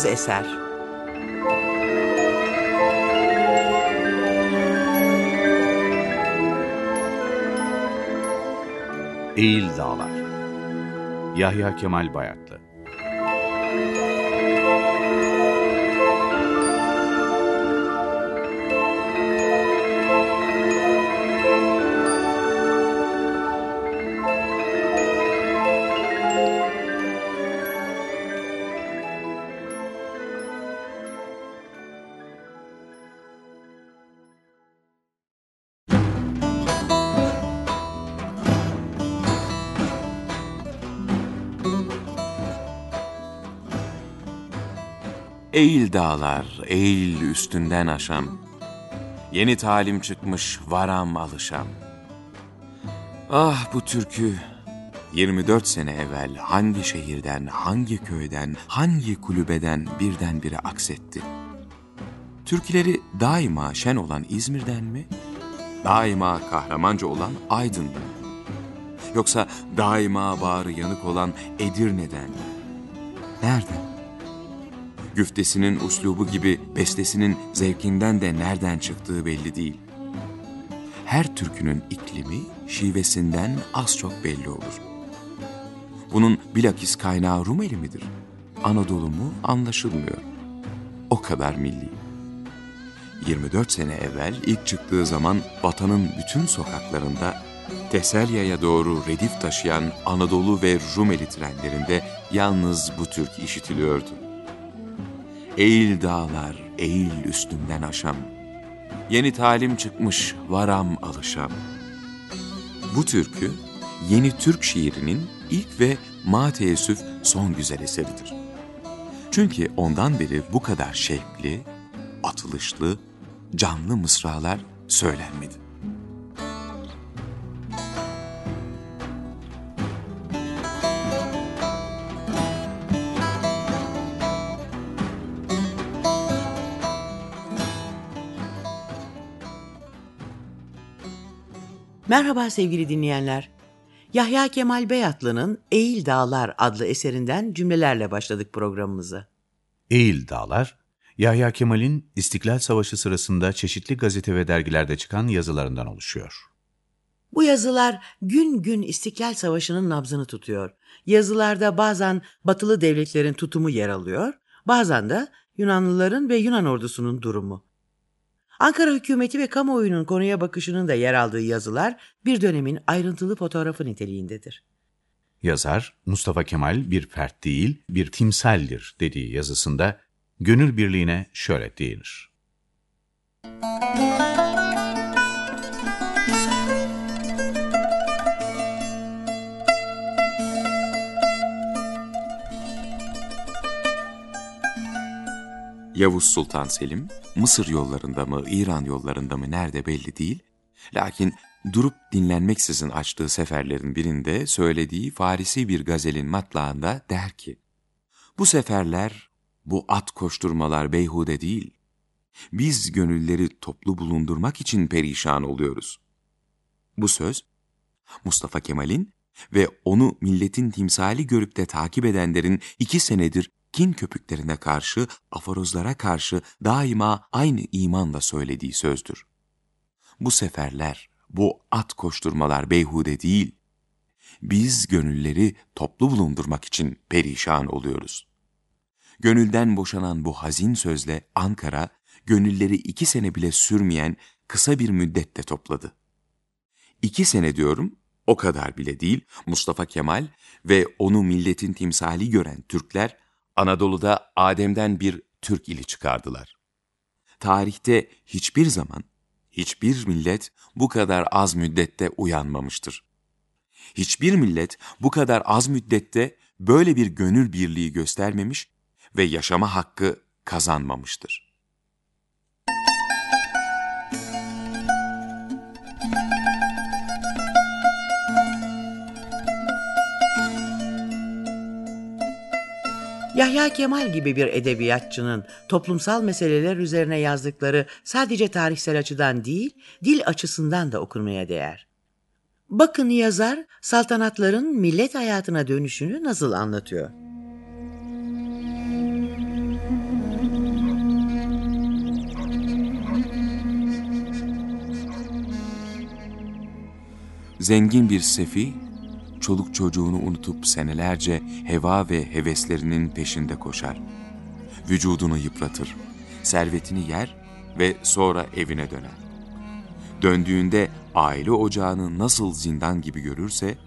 Bağımsız eser. Eğil Dağlar Yahya Kemal Bayatlı Eğil dağlar, eğil üstünden aşam. Yeni talim çıkmış, varam alışam. Ah bu türkü 24 sene evvel hangi şehirden, hangi köyden, hangi kulübeden birdenbire aksetti? Türküleri daima şen olan İzmir'den mi? Daima kahramanca olan Aydın'dan mı? Yoksa daima bağrı yanık olan Edirne'den mi? Nereden? Güftesinin uslubu gibi bestesinin zevkinden de nereden çıktığı belli değil. Her türkünün iklimi şivesinden az çok belli olur. Bunun bilakis kaynağı Rumeli midir? Anadolu mu anlaşılmıyor. O kadar milli. 24 sene evvel ilk çıktığı zaman vatanın bütün sokaklarında Teselya'ya doğru redif taşıyan Anadolu ve Rumeli trenlerinde yalnız bu türk işitiliyordu. Eğil dağlar, eğil üstünden aşam. Yeni talim çıkmış, varam alışam. Bu türkü, yeni Türk şiirinin ilk ve ma teessüf son güzel eseridir. Çünkü ondan beri bu kadar şevkli, atılışlı, canlı mısralar söylenmedi. Merhaba sevgili dinleyenler. Yahya Kemal Beyatlı'nın Eğil Dağlar adlı eserinden cümlelerle başladık programımızı. Eğil Dağlar, Yahya Kemal'in İstiklal Savaşı sırasında çeşitli gazete ve dergilerde çıkan yazılarından oluşuyor. Bu yazılar gün gün İstiklal Savaşı'nın nabzını tutuyor. Yazılarda bazen batılı devletlerin tutumu yer alıyor, bazen de Yunanlıların ve Yunan ordusunun durumu. Ankara hükümeti ve kamuoyunun konuya bakışının da yer aldığı yazılar bir dönemin ayrıntılı fotoğrafı niteliğindedir. Yazar, Mustafa Kemal bir fert değil, bir timsaldir dediği yazısında gönül birliğine şöyle değinir. Yavuz Sultan Selim, Mısır yollarında mı, İran yollarında mı nerede belli değil. Lakin durup dinlenmeksizin açtığı seferlerin birinde söylediği Farisi bir gazelin matlağında der ki, Bu seferler, bu at koşturmalar beyhude değil. Biz gönülleri toplu bulundurmak için perişan oluyoruz. Bu söz, Mustafa Kemal'in ve onu milletin timsali görüp de takip edenlerin iki senedir kin köpüklerine karşı, aforozlara karşı daima aynı imanla söylediği sözdür. Bu seferler, bu at koşturmalar beyhude değil. Biz gönülleri toplu bulundurmak için perişan oluyoruz. Gönülden boşanan bu hazin sözle Ankara, gönülleri iki sene bile sürmeyen kısa bir müddette topladı. İki sene diyorum, o kadar bile değil, Mustafa Kemal ve onu milletin timsali gören Türkler, Anadolu'da Adem'den bir Türk ili çıkardılar. Tarihte hiçbir zaman, hiçbir millet bu kadar az müddette uyanmamıştır. Hiçbir millet bu kadar az müddette böyle bir gönül birliği göstermemiş ve yaşama hakkı kazanmamıştır. Yahya Kemal gibi bir edebiyatçının toplumsal meseleler üzerine yazdıkları sadece tarihsel açıdan değil, dil açısından da okunmaya değer. Bakın yazar saltanatların millet hayatına dönüşünü nasıl anlatıyor. Zengin bir sefi çoluk çocuğunu unutup senelerce heva ve heveslerinin peşinde koşar. Vücudunu yıpratır, servetini yer ve sonra evine döner. Döndüğünde aile ocağını nasıl zindan gibi görürse,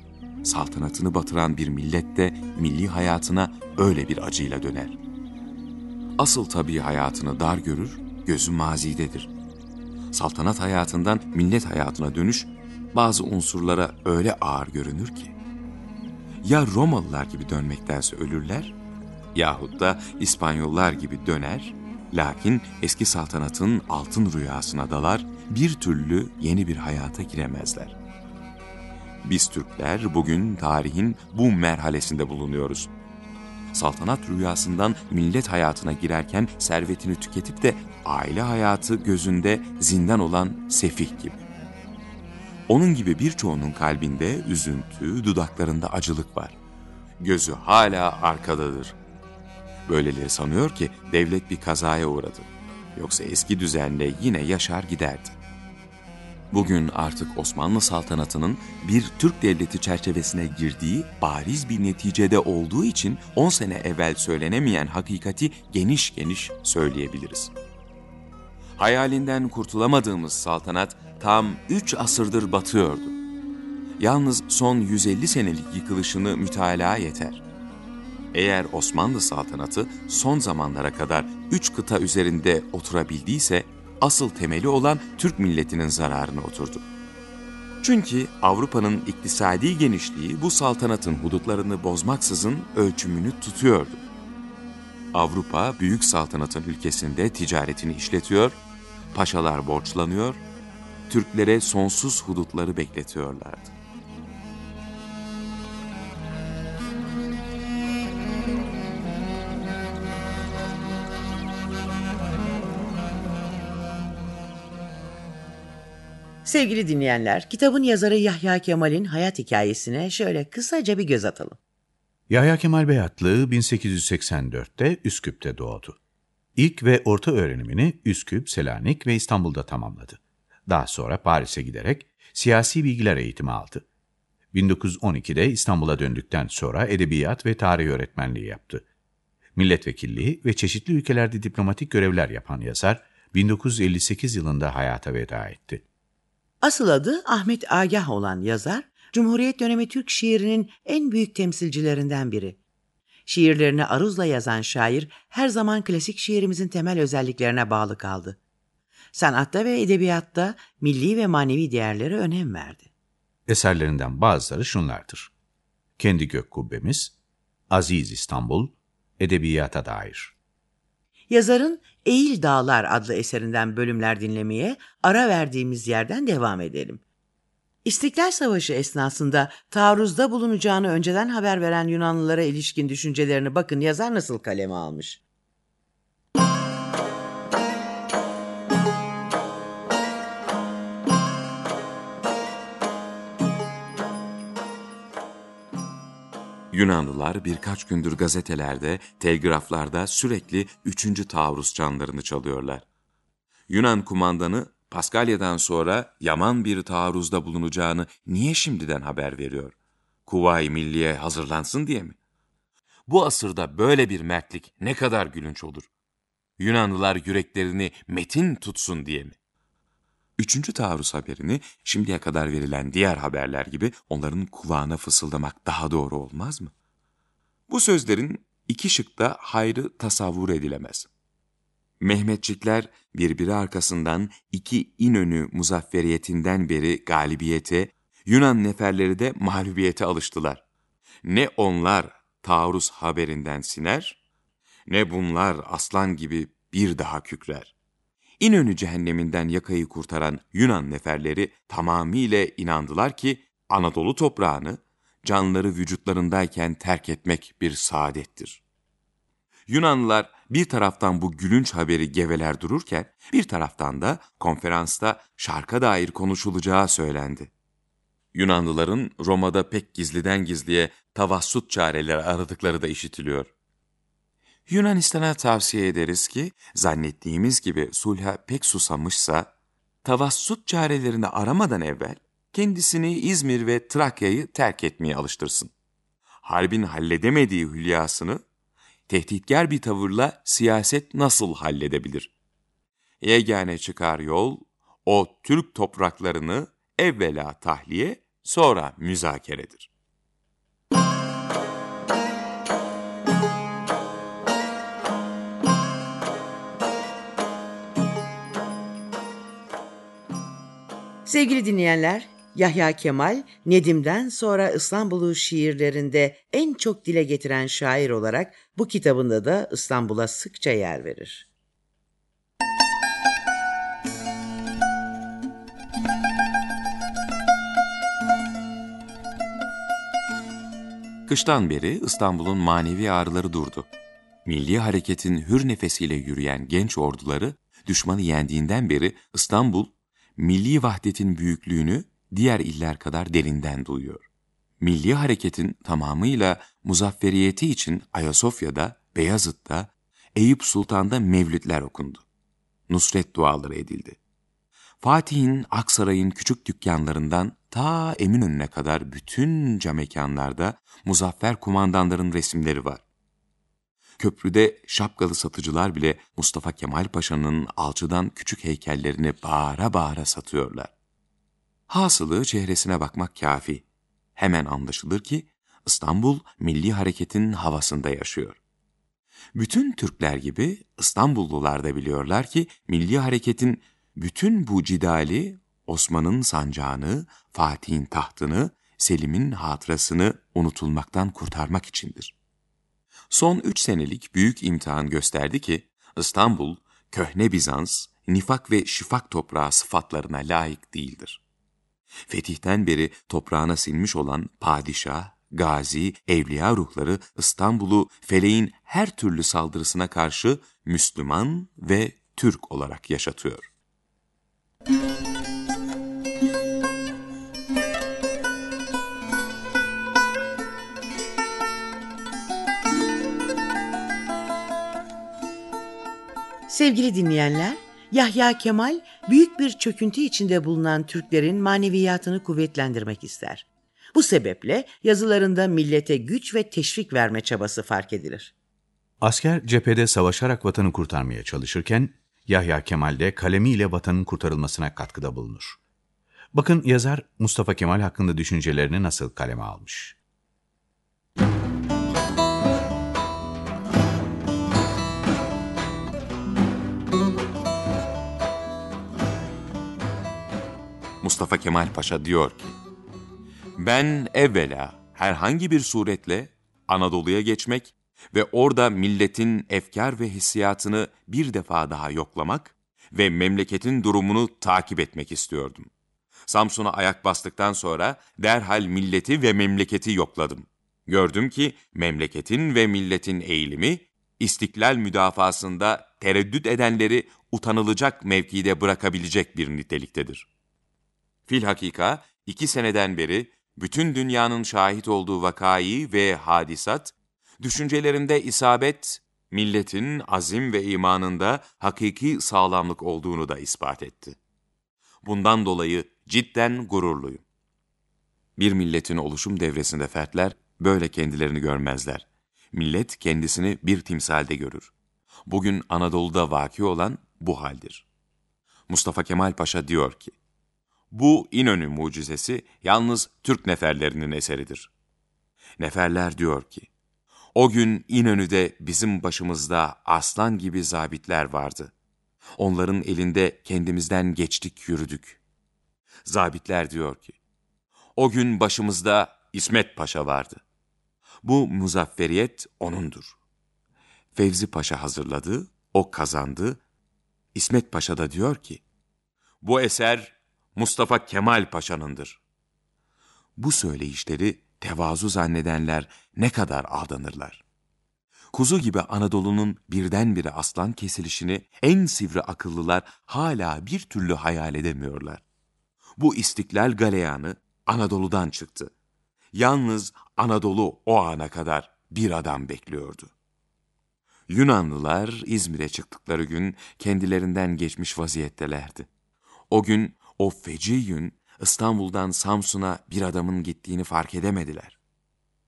saltanatını batıran bir millet de milli hayatına öyle bir acıyla döner. Asıl tabii hayatını dar görür, gözü mazidedir. Saltanat hayatından millet hayatına dönüş bazı unsurlara öyle ağır görünür ki, ya Romalılar gibi dönmektense ölürler, yahut da İspanyollar gibi döner, lakin eski saltanatın altın rüyasına dalar, bir türlü yeni bir hayata giremezler. Biz Türkler bugün tarihin bu merhalesinde bulunuyoruz. Saltanat rüyasından millet hayatına girerken servetini tüketip de aile hayatı gözünde zindan olan sefih gibi. Onun gibi birçoğunun kalbinde üzüntü, dudaklarında acılık var. Gözü hala arkadadır. Böyleleri sanıyor ki devlet bir kazaya uğradı. Yoksa eski düzenle yine yaşar giderdi. Bugün artık Osmanlı saltanatının bir Türk devleti çerçevesine girdiği bariz bir neticede olduğu için 10 sene evvel söylenemeyen hakikati geniş geniş söyleyebiliriz. Hayalinden kurtulamadığımız saltanat tam 3 asırdır batıyordu. Yalnız son 150 senelik yıkılışını mütalaa yeter. Eğer Osmanlı saltanatı son zamanlara kadar 3 kıta üzerinde oturabildiyse, asıl temeli olan Türk milletinin zararına oturdu. Çünkü Avrupa'nın iktisadi genişliği bu saltanatın hudutlarını bozmaksızın ölçümünü tutuyordu. Avrupa büyük saltanatın ülkesinde ticaretini işletiyor, paşalar borçlanıyor, Türklere sonsuz hudutları bekletiyorlardı. Sevgili dinleyenler, kitabın yazarı Yahya Kemal'in hayat hikayesine şöyle kısaca bir göz atalım. Yahya Kemal Beyatlı 1884'te Üsküp'te doğdu. İlk ve orta öğrenimini Üsküp, Selanik ve İstanbul'da tamamladı. Daha sonra Paris'e giderek siyasi bilgiler eğitimi aldı. 1912'de İstanbul'a döndükten sonra edebiyat ve tarih öğretmenliği yaptı. Milletvekilliği ve çeşitli ülkelerde diplomatik görevler yapan yazar, 1958 yılında hayata veda etti. Asıl adı Ahmet Agah olan yazar, Cumhuriyet dönemi Türk şiirinin en büyük temsilcilerinden biri. Şiirlerini aruzla yazan şair her zaman klasik şiirimizin temel özelliklerine bağlı kaldı. Sanatta ve edebiyatta milli ve manevi değerlere önem verdi. Eserlerinden bazıları şunlardır. Kendi Gök Kubbemiz, Aziz İstanbul, Edebiyata Dair. Yazarın Eğil Dağlar adlı eserinden bölümler dinlemeye ara verdiğimiz yerden devam edelim. İstiklal Savaşı esnasında taarruzda bulunacağını önceden haber veren Yunanlılara ilişkin düşüncelerini bakın yazar nasıl kaleme almış. Yunanlılar birkaç gündür gazetelerde, telgraflarda sürekli üçüncü taarruz çanlarını çalıyorlar. Yunan kumandanı Paskalya'dan sonra yaman bir taarruzda bulunacağını niye şimdiden haber veriyor? Kuvayi Milliye hazırlansın diye mi? Bu asırda böyle bir mertlik ne kadar gülünç olur. Yunanlılar yüreklerini metin tutsun diye mi? Üçüncü taarruz haberini şimdiye kadar verilen diğer haberler gibi onların kulağına fısıldamak daha doğru olmaz mı? Bu sözlerin iki şıkta hayrı tasavvur edilemez. Mehmetçikler birbiri arkasından iki İnönü muzafferiyetinden beri galibiyete, Yunan neferleri de mağlubiyete alıştılar. Ne onlar taarruz haberinden siner, ne bunlar aslan gibi bir daha kükrer. İnönü cehenneminden yakayı kurtaran Yunan neferleri tamamıyla inandılar ki Anadolu toprağını canları vücutlarındayken terk etmek bir saadettir. Yunanlılar bir taraftan bu gülünç haberi geveler dururken bir taraftan da konferansta şarka dair konuşulacağı söylendi. Yunanlıların Roma'da pek gizliden gizliye tavassut çareleri aradıkları da işitiliyor. Yunanistan'a tavsiye ederiz ki zannettiğimiz gibi sulha pek susamışsa tavassut çarelerini aramadan evvel kendisini İzmir ve Trakya'yı terk etmeye alıştırsın. Harbin halledemediği hülyasını tehditkar bir tavırla siyaset nasıl halledebilir? Yegane çıkar yol, o Türk topraklarını evvela tahliye, sonra müzakeredir. Sevgili dinleyenler, Yahya Kemal, Nedim'den sonra İstanbul'u şiirlerinde en çok dile getiren şair olarak bu kitabında da İstanbul'a sıkça yer verir. Kıştan beri İstanbul'un manevi ağrıları durdu. Milli hareketin hür nefesiyle yürüyen genç orduları düşmanı yendiğinden beri İstanbul, milli vahdetin büyüklüğünü diğer iller kadar derinden duyuyor. Milli hareketin tamamıyla muzafferiyeti için Ayasofya'da, Beyazıt'ta, Eyüp Sultan'da mevlütler okundu. Nusret duaları edildi. Fatih'in Aksaray'ın küçük dükkanlarından ta Eminönü'ne kadar bütün mekanlarda muzaffer kumandanların resimleri var. Köprüde şapkalı satıcılar bile Mustafa Kemal Paşa'nın alçıdan küçük heykellerini bağıra bağıra satıyorlar. Hasılı çehresine bakmak kafi. Hemen anlaşılır ki İstanbul milli hareketin havasında yaşıyor. Bütün Türkler gibi İstanbullular da biliyorlar ki milli hareketin bütün bu cidali Osman'ın sancağını, Fatih'in tahtını, Selim'in hatırasını unutulmaktan kurtarmak içindir. Son üç senelik büyük imtihan gösterdi ki İstanbul, köhne Bizans, nifak ve şifak toprağı sıfatlarına layık değildir. Fetihten beri toprağına sinmiş olan padişah, gazi, evliya ruhları İstanbul'u feleğin her türlü saldırısına karşı Müslüman ve Türk olarak yaşatıyor. Sevgili dinleyenler, Yahya Kemal büyük bir çöküntü içinde bulunan Türklerin maneviyatını kuvvetlendirmek ister. Bu sebeple yazılarında millete güç ve teşvik verme çabası fark edilir. Asker cephede savaşarak vatanı kurtarmaya çalışırken, Yahya Kemal de kalemiyle vatanın kurtarılmasına katkıda bulunur. Bakın yazar Mustafa Kemal hakkında düşüncelerini nasıl kaleme almış. Mustafa Kemal Paşa diyor ki, Ben evvela herhangi bir suretle Anadolu'ya geçmek ve orada milletin efkar ve hissiyatını bir defa daha yoklamak ve memleketin durumunu takip etmek istiyordum. Samsun'a ayak bastıktan sonra derhal milleti ve memleketi yokladım. Gördüm ki memleketin ve milletin eğilimi, istiklal müdafasında tereddüt edenleri utanılacak mevkide bırakabilecek bir niteliktedir. Filhakika iki seneden beri bütün dünyanın şahit olduğu vakayı ve hadisat, düşüncelerinde isabet, milletin azim ve imanında hakiki sağlamlık olduğunu da ispat etti. Bundan dolayı cidden gururluyum. Bir milletin oluşum devresinde fertler böyle kendilerini görmezler. Millet kendisini bir timsalde görür. Bugün Anadolu'da vaki olan bu haldir. Mustafa Kemal Paşa diyor ki, bu İnönü mucizesi yalnız Türk neferlerinin eseridir. Neferler diyor ki, o gün İnönü'de bizim başımızda aslan gibi zabitler vardı. Onların elinde kendimizden geçtik yürüdük. Zabitler diyor ki, o gün başımızda İsmet Paşa vardı. Bu muzafferiyet O'nundur. Fevzi Paşa hazırladı, o kazandı. İsmet Paşa da diyor ki, bu eser Mustafa Kemal Paşa'nındır. Bu söyleyişleri tevazu zannedenler ne kadar aldanırlar. Kuzu gibi Anadolu'nun birdenbire aslan kesilişini en sivri akıllılar hala bir türlü hayal edemiyorlar. Bu istiklal galeyanı Anadolu'dan çıktı. Yalnız Anadolu o ana kadar bir adam bekliyordu. Yunanlılar İzmir'e çıktıkları gün kendilerinden geçmiş vaziyettelerdi. O gün o feci gün İstanbul'dan Samsun'a bir adamın gittiğini fark edemediler.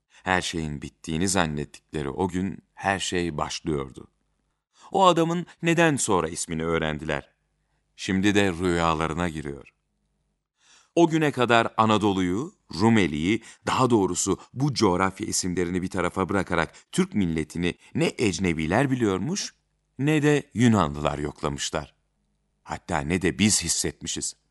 Her şeyin bittiğini zannettikleri o gün her şey başlıyordu. O adamın neden sonra ismini öğrendiler. Şimdi de rüyalarına giriyor. O güne kadar Anadolu'yu, Rumeli'yi, daha doğrusu bu coğrafya isimlerini bir tarafa bırakarak Türk milletini ne ecnebiler biliyormuş ne de Yunanlılar yoklamışlar. Hatta ne de biz hissetmişiz.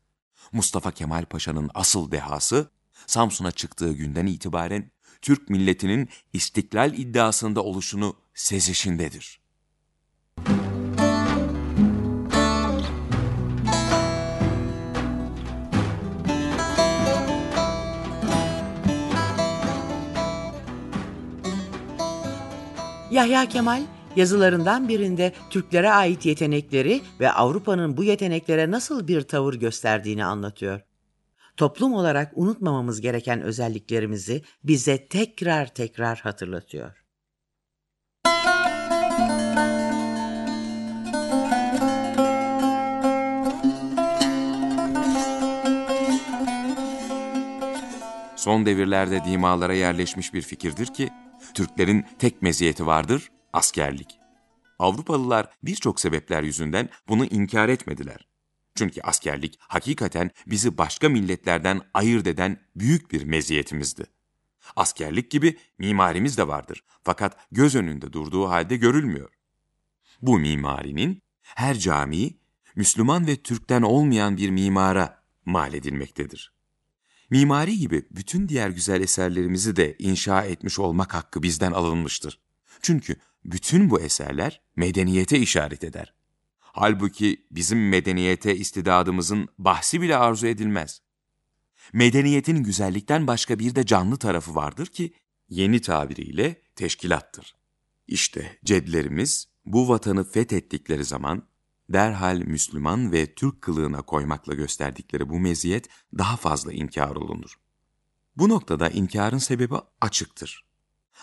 Mustafa Kemal Paşa'nın asıl dehası Samsun'a çıktığı günden itibaren Türk milletinin istiklal iddiasında oluşunu sezişindedir. Yahya Kemal yazılarından birinde Türklere ait yetenekleri ve Avrupa'nın bu yeteneklere nasıl bir tavır gösterdiğini anlatıyor. Toplum olarak unutmamamız gereken özelliklerimizi bize tekrar tekrar hatırlatıyor. Son devirlerde dimalara yerleşmiş bir fikirdir ki, Türklerin tek meziyeti vardır, askerlik. Avrupalılar birçok sebepler yüzünden bunu inkar etmediler. Çünkü askerlik hakikaten bizi başka milletlerden ayırt eden büyük bir meziyetimizdi. Askerlik gibi mimarimiz de vardır fakat göz önünde durduğu halde görülmüyor. Bu mimarinin her camiyi Müslüman ve Türk'ten olmayan bir mimara mal edilmektedir. Mimari gibi bütün diğer güzel eserlerimizi de inşa etmiş olmak hakkı bizden alınmıştır. Çünkü bütün bu eserler medeniyete işaret eder. Halbuki bizim medeniyete istidadımızın bahsi bile arzu edilmez. Medeniyetin güzellikten başka bir de canlı tarafı vardır ki yeni tabiriyle teşkilattır. İşte cedlerimiz bu vatanı fethettikleri zaman derhal Müslüman ve Türk kılığına koymakla gösterdikleri bu meziyet daha fazla inkar olunur. Bu noktada inkarın sebebi açıktır.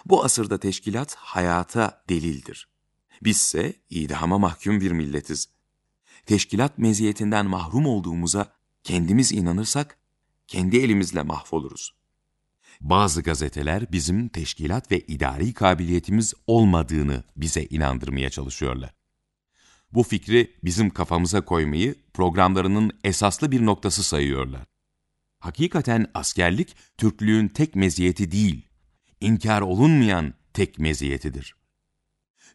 Bu asırda teşkilat hayata delildir. Bizse idama mahkum bir milletiz. Teşkilat meziyetinden mahrum olduğumuza kendimiz inanırsak, kendi elimizle mahvoluruz. Bazı gazeteler bizim teşkilat ve idari kabiliyetimiz olmadığını bize inandırmaya çalışıyorlar. Bu fikri bizim kafamıza koymayı programlarının esaslı bir noktası sayıyorlar. Hakikaten askerlik Türklüğün tek meziyeti değil, inkar olunmayan tek meziyetidir.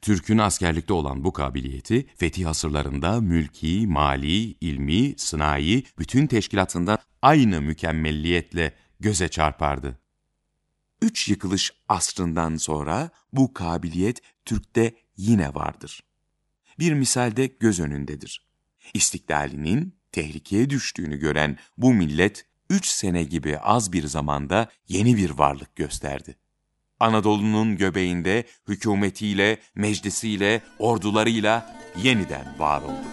Türk'ün askerlikte olan bu kabiliyeti fetih asırlarında mülki, mali, ilmi, sınai bütün teşkilatında aynı mükemmelliyetle göze çarpardı. Üç yıkılış asrından sonra bu kabiliyet Türk'te yine vardır. Bir misalde göz önündedir. İstiklalinin tehlikeye düştüğünü gören bu millet üç sene gibi az bir zamanda yeni bir varlık gösterdi. Anadolu'nun göbeğinde hükümetiyle, meclisiyle, ordularıyla yeniden var oldu.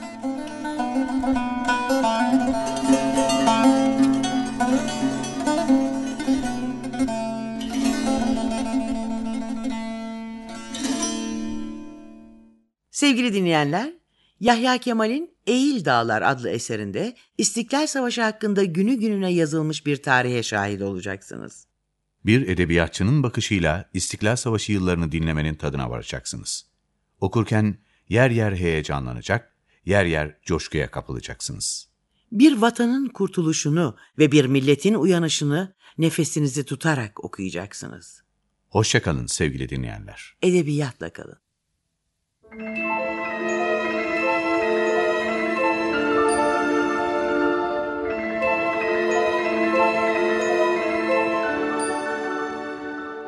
Sevgili dinleyenler, Yahya Kemal'in Eğil Dağlar adlı eserinde İstiklal Savaşı hakkında günü gününe yazılmış bir tarihe şahit olacaksınız. Bir edebiyatçının bakışıyla İstiklal Savaşı yıllarını dinlemenin tadına varacaksınız. Okurken yer yer heyecanlanacak, yer yer coşkuya kapılacaksınız. Bir vatanın kurtuluşunu ve bir milletin uyanışını nefesinizi tutarak okuyacaksınız. Hoşçakalın sevgili dinleyenler. Edebiyatla kalın.